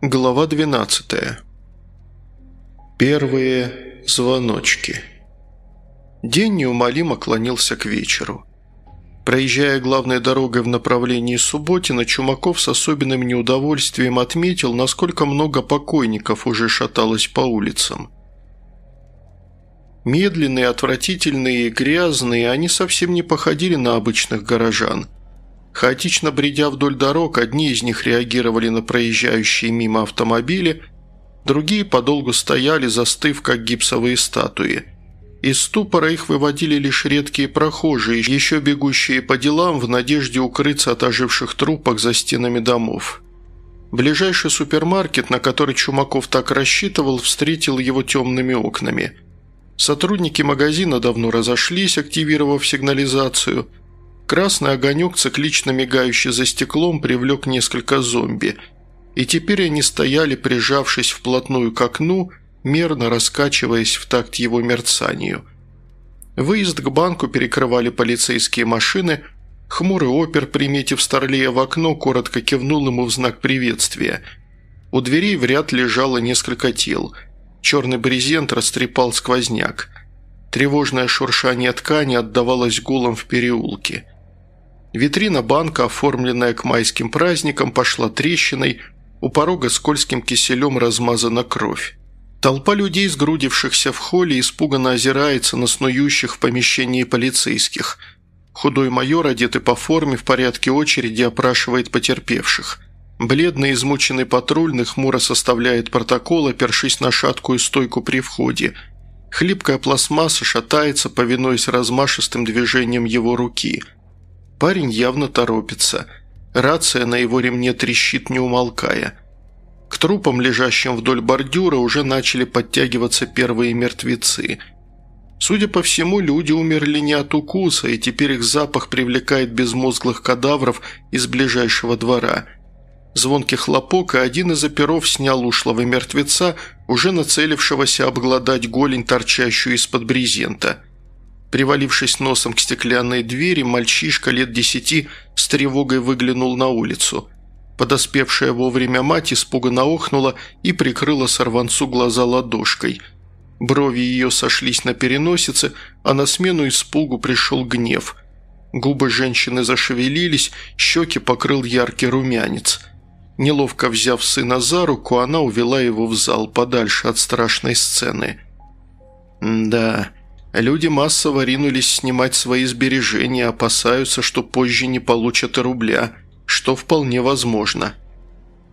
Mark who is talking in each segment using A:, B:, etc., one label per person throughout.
A: Глава 12. Первые звоночки. День неумолимо клонился к вечеру. Проезжая главной дорогой в направлении Субботина, Чумаков с особенным неудовольствием отметил, насколько много покойников уже шаталось по улицам. Медленные, отвратительные, грязные, они совсем не походили на обычных горожан – Хаотично бредя вдоль дорог, одни из них реагировали на проезжающие мимо автомобили, другие подолгу стояли, застыв, как гипсовые статуи. Из ступора их выводили лишь редкие прохожие, еще бегущие по делам в надежде укрыться от оживших трупок за стенами домов. Ближайший супермаркет, на который Чумаков так рассчитывал, встретил его темными окнами. Сотрудники магазина давно разошлись, активировав сигнализацию – Красный огонек, циклично мигающий за стеклом, привлек несколько зомби. И теперь они стояли, прижавшись вплотную к окну, мерно раскачиваясь в такт его мерцанию. Выезд к банку перекрывали полицейские машины. Хмурый опер, приметив Старлея в окно, коротко кивнул ему в знак приветствия. У дверей в ряд лежало несколько тел. Черный брезент растрепал сквозняк. Тревожное шуршание ткани отдавалось гулом в переулке – Витрина банка, оформленная к майским праздникам, пошла трещиной, у порога скользким киселем размазана кровь. Толпа людей, сгрудившихся в холле, испуганно озирается на снующих в помещении полицейских. Худой майор, одетый по форме, в порядке очереди опрашивает потерпевших. Бледный, измученный патрульный хмуро составляет протокол, опершись на шаткую стойку при входе. Хлипкая пластмасса шатается, повинуясь размашистым движением его руки – Парень явно торопится. Рация на его ремне трещит, не умолкая. К трупам, лежащим вдоль бордюра, уже начали подтягиваться первые мертвецы. Судя по всему, люди умерли не от укуса, и теперь их запах привлекает безмозглых кадавров из ближайшего двора. Звонкий хлопок, и один из оперов снял ушлого мертвеца, уже нацелившегося обглодать голень, торчащую из-под брезента – Привалившись носом к стеклянной двери, мальчишка лет десяти с тревогой выглянул на улицу. Подоспевшая вовремя мать испуганно охнула и прикрыла сорванцу глаза ладошкой. Брови ее сошлись на переносице, а на смену испугу пришел гнев. Губы женщины зашевелились, щеки покрыл яркий румянец. Неловко взяв сына за руку, она увела его в зал подальше от страшной сцены. «Да, Люди массово ринулись снимать свои сбережения, опасаются, что позже не получат и рубля, что вполне возможно.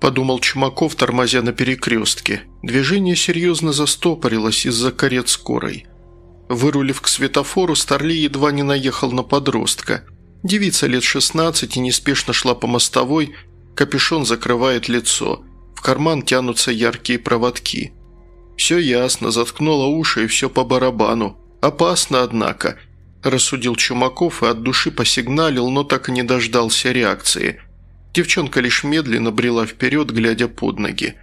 A: Подумал Чумаков, тормозя на перекрестке. Движение серьезно застопорилось из-за карет скорой. Вырулив к светофору, Старли едва не наехал на подростка. Девица лет 16 неспешно шла по мостовой, капюшон закрывает лицо, в карман тянутся яркие проводки. Все ясно, заткнула уши и все по барабану. «Опасно, однако», – рассудил Чумаков и от души посигналил, но так и не дождался реакции. Девчонка лишь медленно брела вперед, глядя под ноги.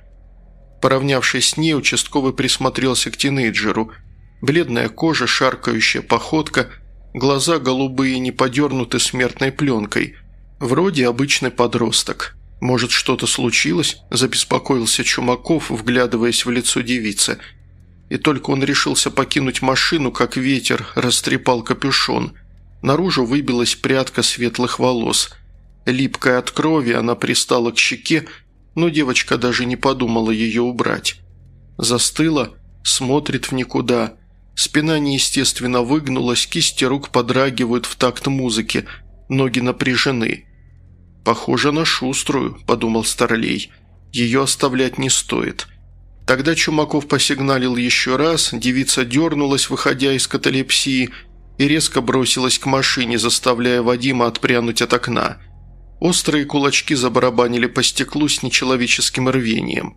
A: Поравнявшись с ней, участковый присмотрелся к тинейджеру. Бледная кожа, шаркающая походка, глаза голубые не подернуты смертной пленкой. Вроде обычный подросток. «Может, что-то случилось?» – забеспокоился Чумаков, вглядываясь в лицо девицы – и только он решился покинуть машину, как ветер растрепал капюшон. Наружу выбилась прядка светлых волос. Липкая от крови, она пристала к щеке, но девочка даже не подумала ее убрать. Застыла, смотрит в никуда. Спина неестественно выгнулась, кисти рук подрагивают в такт музыки, ноги напряжены. «Похоже на шуструю», – подумал Старлей. «Ее оставлять не стоит». Тогда Чумаков посигналил еще раз, девица дернулась, выходя из каталепсии, и резко бросилась к машине, заставляя Вадима отпрянуть от окна. Острые кулачки забарабанили по стеклу с нечеловеческим рвением.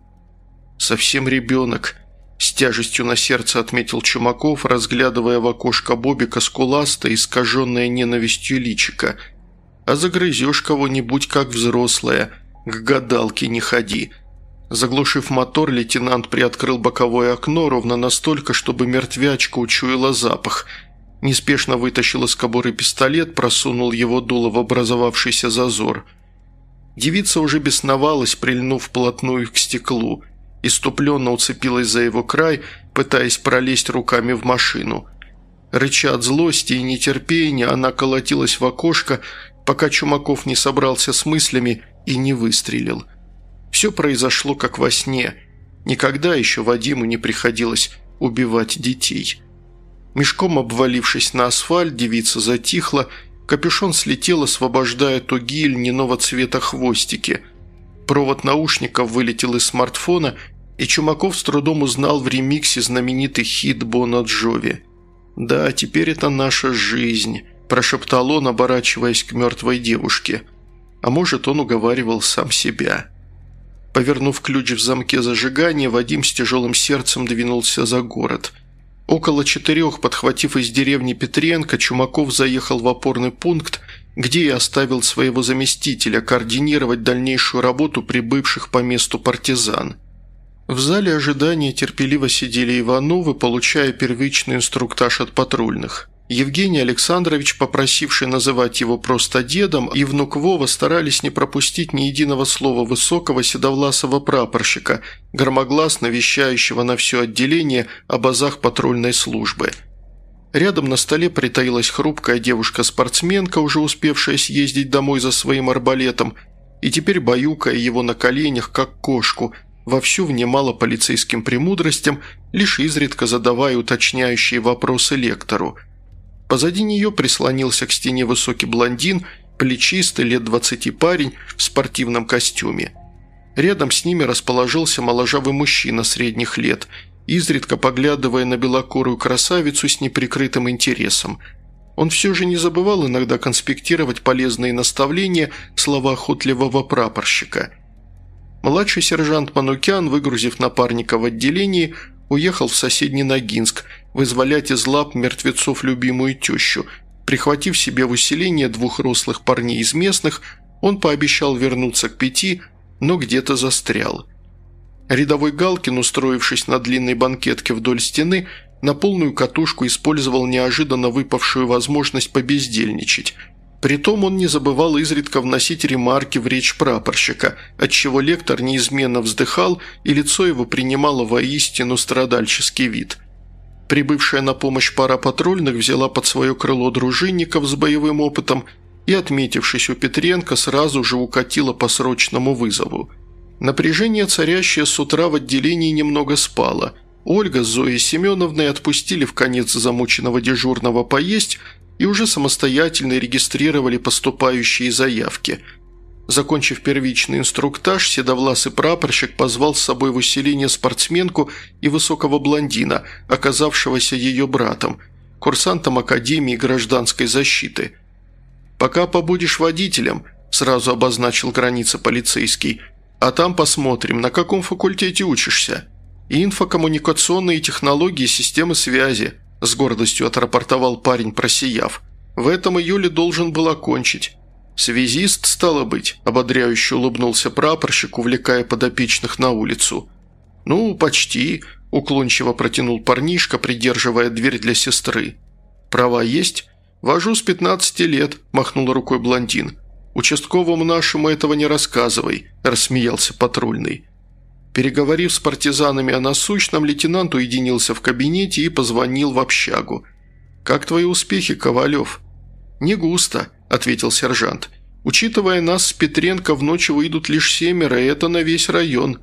A: «Совсем ребенок», – с тяжестью на сердце отметил Чумаков, разглядывая в окошко Бобика скуластое, искаженное ненавистью личика. «А загрызешь кого-нибудь, как взрослая, к гадалке не ходи», Заглушив мотор, лейтенант приоткрыл боковое окно ровно настолько, чтобы мертвячка учуяла запах. Неспешно вытащил из кобуры пистолет, просунул его дуло в образовавшийся зазор. Девица уже бесновалась, прильнув вплотную к стеклу. Иступленно уцепилась за его край, пытаясь пролезть руками в машину. Рыча от злости и нетерпения, она колотилась в окошко, пока Чумаков не собрался с мыслями и не выстрелил. Все произошло как во сне. Никогда еще Вадиму не приходилось убивать детей. Мешком обвалившись на асфальт, девица затихла, капюшон слетел, освобождая тугие льняного цвета хвостики. Провод наушников вылетел из смартфона, и Чумаков с трудом узнал в ремиксе знаменитый хит Бона Джови – «Да, теперь это наша жизнь», – прошептал он, оборачиваясь к мертвой девушке. А может, он уговаривал сам себя. Повернув ключ в замке зажигания, Вадим с тяжелым сердцем двинулся за город. Около четырех, подхватив из деревни Петренко, Чумаков заехал в опорный пункт, где и оставил своего заместителя координировать дальнейшую работу прибывших по месту партизан – в зале ожидания терпеливо сидели Ивановы, получая первичный инструктаж от патрульных. Евгений Александрович, попросивший называть его просто дедом, и внук Вова старались не пропустить ни единого слова высокого седовласого прапорщика, громогласно вещающего на все отделение о базах патрульной службы. Рядом на столе притаилась хрупкая девушка-спортсменка, уже успевшая съездить домой за своим арбалетом, и теперь баюкая его на коленях, как кошку – вовсю внимала полицейским премудростям, лишь изредка задавая уточняющие вопросы лектору. Позади нее прислонился к стене высокий блондин, плечистый, лет двадцати парень в спортивном костюме. Рядом с ними расположился моложавый мужчина средних лет, изредка поглядывая на белокурую красавицу с неприкрытым интересом. Он все же не забывал иногда конспектировать полезные наставления слова охотливого прапорщика – Младший сержант Манукян, выгрузив напарника в отделении, уехал в соседний Ногинск, вызволять из лап мертвецов любимую тещу. Прихватив себе в усиление двух рослых парней из местных, он пообещал вернуться к пяти, но где-то застрял. Рядовой Галкин, устроившись на длинной банкетке вдоль стены, на полную катушку использовал неожиданно выпавшую возможность побездельничать – Притом он не забывал изредка вносить ремарки в речь прапорщика, отчего лектор неизменно вздыхал, и лицо его принимало воистину страдальческий вид. Прибывшая на помощь пара патрульных взяла под свое крыло дружинников с боевым опытом и, отметившись у Петренко, сразу же укатила по срочному вызову. Напряжение, царящее с утра в отделении, немного спало. Ольга с Зоей Семеновной отпустили в конец замученного дежурного поесть – и уже самостоятельно регистрировали поступающие заявки. Закончив первичный инструктаж, седовласый прапорщик позвал с собой в усиление спортсменку и высокого блондина, оказавшегося ее братом, курсантом Академии гражданской защиты. «Пока побудешь водителем», – сразу обозначил границы полицейский, «а там посмотрим, на каком факультете учишься. Инфокоммуникационные технологии системы связи», – с гордостью отрапортовал парень, просияв. «В этом июле должен был окончить». «Связист, стало быть», – ободряюще улыбнулся прапорщик, увлекая подопечных на улицу. «Ну, почти», – уклончиво протянул парнишка, придерживая дверь для сестры. «Права есть?» «Вожу с пятнадцати лет», – махнул рукой блондин. «Участковому нашему этого не рассказывай», – рассмеялся патрульный. Переговорив с партизанами о насущном, лейтенант уединился в кабинете и позвонил в общагу. «Как твои успехи, Ковалев?» «Не густо», – ответил сержант. «Учитывая нас с Петренко, в ночь выйдут лишь семеро, и это на весь район».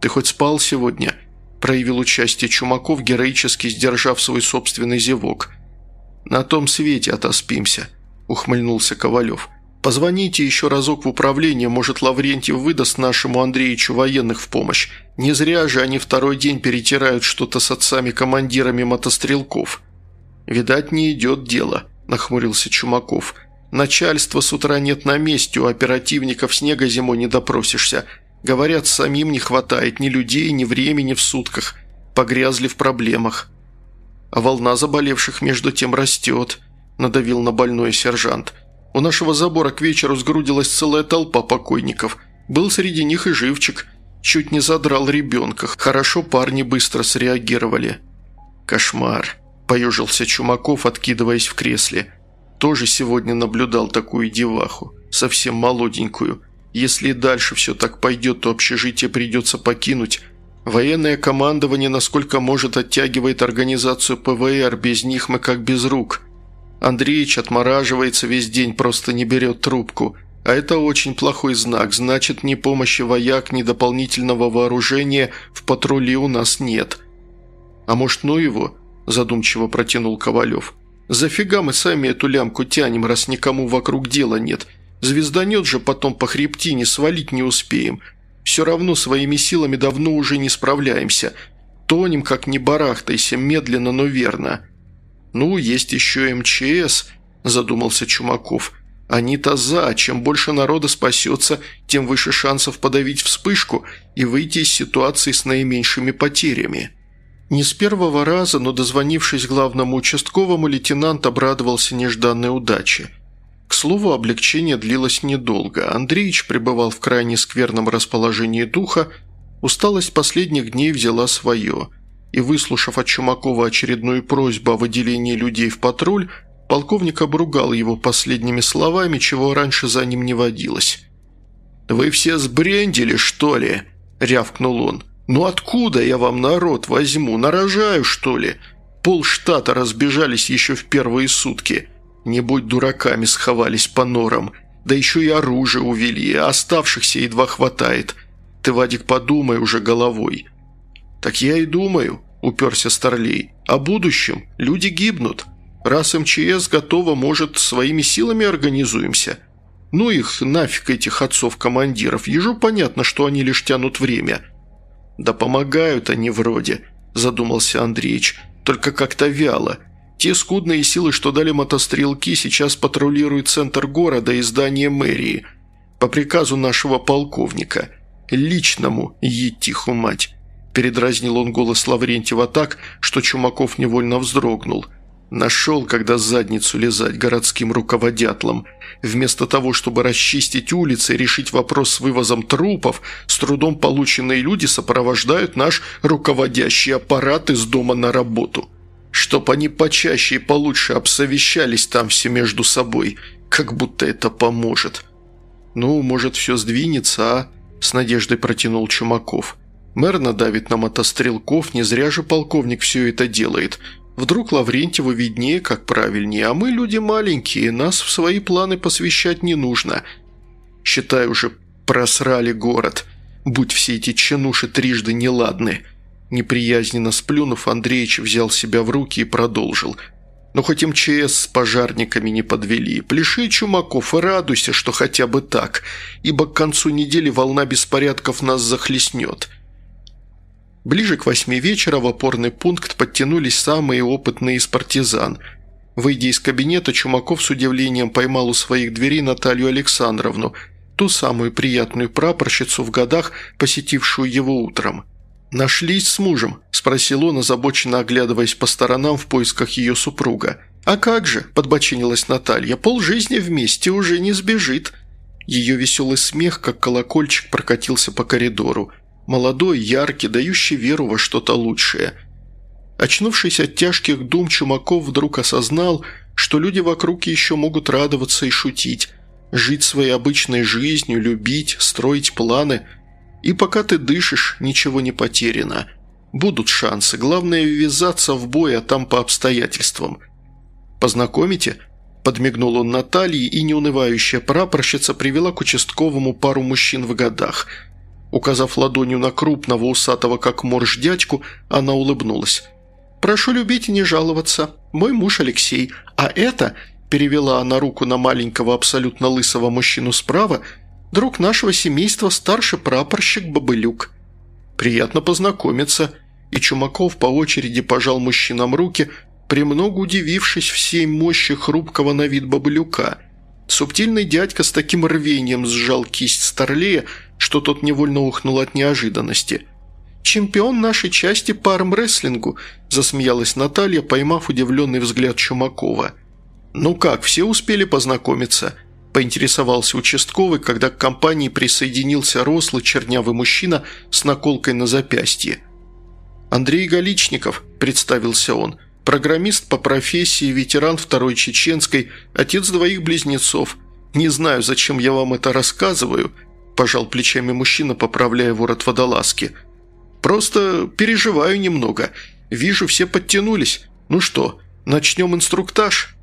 A: «Ты хоть спал сегодня?» – проявил участие Чумаков, героически сдержав свой собственный зевок. «На том свете отоспимся», – ухмыльнулся Ковалев. Позвоните еще разок в управление, может, Лаврентьев выдаст нашему Андреичу военных в помощь. Не зря же они второй день перетирают что-то с отцами-командирами мотострелков». «Видать, не идет дело», – нахмурился Чумаков. «Начальство с утра нет на месте, у оперативников снега зимой не допросишься. Говорят, самим не хватает ни людей, ни времени в сутках. Погрязли в проблемах». «А волна заболевших между тем растет», – надавил на больной сержант – у нашего забора к вечеру сгрудилась целая толпа покойников. Был среди них и живчик. Чуть не задрал ребенка. Хорошо парни быстро среагировали. «Кошмар», – поежился Чумаков, откидываясь в кресле. «Тоже сегодня наблюдал такую деваху. Совсем молоденькую. Если и дальше все так пойдет, то общежитие придется покинуть. Военное командование, насколько может, оттягивает организацию ПВР, без них мы как без рук. Андреич отмораживается весь день, просто не берет трубку. А это очень плохой знак, значит, ни помощи вояк, ни дополнительного вооружения в патруле у нас нет. А может, ну его?» – задумчиво протянул Ковалев. «Зафига мы сами эту лямку тянем, раз никому вокруг дела нет? Звезданет же потом по хребтине, свалить не успеем. Все равно своими силами давно уже не справляемся. Тонем, как не барахтайся, медленно, но верно». «Ну, есть еще МЧС», – задумался Чумаков. «Они-то за. Чем больше народа спасется, тем выше шансов подавить вспышку и выйти из ситуации с наименьшими потерями». Не с первого раза, но дозвонившись главному участковому, лейтенант обрадовался нежданной удаче. К слову, облегчение длилось недолго. Андреич пребывал в крайне скверном расположении духа, усталость последних дней взяла свое – и, выслушав от Чумакова очередную просьбу о выделении людей в патруль, полковник обругал его последними словами, чего раньше за ним не водилось. «Вы все сбрендили, что ли?» – рявкнул он. «Ну откуда я вам народ возьму? Нарожаю, что ли? Пол штата разбежались еще в первые сутки. Не будь дураками, сховались по норам. Да еще и оружие увели, а оставшихся едва хватает. Ты, Вадик, подумай уже головой». «Так я и думаю», – уперся Старлей. «О будущем. Люди гибнут. Раз МЧС готова, может, своими силами организуемся. Ну их нафиг, этих отцов-командиров. Ежу понятно, что они лишь тянут время». «Да помогают они вроде», – задумался Андреич. «Только как-то вяло. Те скудные силы, что дали мотострелки, сейчас патрулируют центр города и здание мэрии. По приказу нашего полковника. Личному, етиху мать. Передразнил он голос Лаврентьева так, что Чумаков невольно вздрогнул. Нашел, когда задницу лизать городским руководятлом. Вместо того, чтобы расчистить улицы и решить вопрос с вывозом трупов, с трудом полученные люди сопровождают наш руководящий аппарат из дома на работу. Чтоб они почаще и получше обсовещались там все между собой, как будто это поможет. «Ну, может, все сдвинется, а?» – с надеждой протянул Чумаков. Мэр надавит на мотострелков, не зря же полковник все это делает. Вдруг Лаврентьеву виднее, как правильнее, а мы люди маленькие, нас в свои планы посвящать не нужно. Считай, уже просрали город. Будь все эти чинуши трижды неладны». Неприязненно сплюнув, Андреич взял себя в руки и продолжил. «Но хоть МЧС с пожарниками не подвели. Пляши, Чумаков, и радуйся, что хотя бы так, ибо к концу недели волна беспорядков нас захлестнет. Ближе к восьми вечера в опорный пункт подтянулись самые опытные из партизан. Выйдя из кабинета, Чумаков с удивлением поймал у своих дверей Наталью Александровну, ту самую приятную прапорщицу в годах, посетившую его утром. «Нашлись с мужем?» – спросил он, озабоченно оглядываясь по сторонам в поисках ее супруга. «А как же?» – подбочинилась Наталья. «Пол жизни вместе уже не сбежит». Ее веселый смех, как колокольчик, прокатился по коридору – Молодой, яркий, дающий веру во что-то лучшее. Очнувшись от тяжких дум, Чумаков вдруг осознал, что люди вокруг еще могут радоваться и шутить, жить своей обычной жизнью, любить, строить планы. И пока ты дышишь, ничего не потеряно. Будут шансы, главное ввязаться в бой, а там по обстоятельствам. «Познакомите?» – подмигнул он Наталье, и неунывающая прапорщица привела к участковому пару мужчин в годах – Указав ладонью на крупного усатого как морж дядьку, она улыбнулась. «Прошу любить и не жаловаться. Мой муж Алексей. А это...» – перевела она руку на маленького абсолютно лысого мужчину справа – друг нашего семейства, старший прапорщик Бабылюк. Приятно познакомиться». И Чумаков по очереди пожал мужчинам руки, премного удивившись всей мощи хрупкого на вид Бабылюка. Субтильный дядька с таким рвением сжал кисть Старлея, что тот невольно ухнул от неожиданности. «Чемпион нашей части по армрестлингу», – засмеялась Наталья, поймав удивленный взгляд Чумакова. «Ну как, все успели познакомиться?» – поинтересовался участковый, когда к компании присоединился рослый чернявый мужчина с наколкой на запястье. «Андрей Галичников», – представился он, – программист по профессии, ветеран второй чеченской, отец двоих близнецов. Не знаю, зачем я вам это рассказываю –– пожал плечами мужчина, поправляя ворот водолазки. «Просто переживаю немного. Вижу, все подтянулись. Ну что, начнем инструктаж?»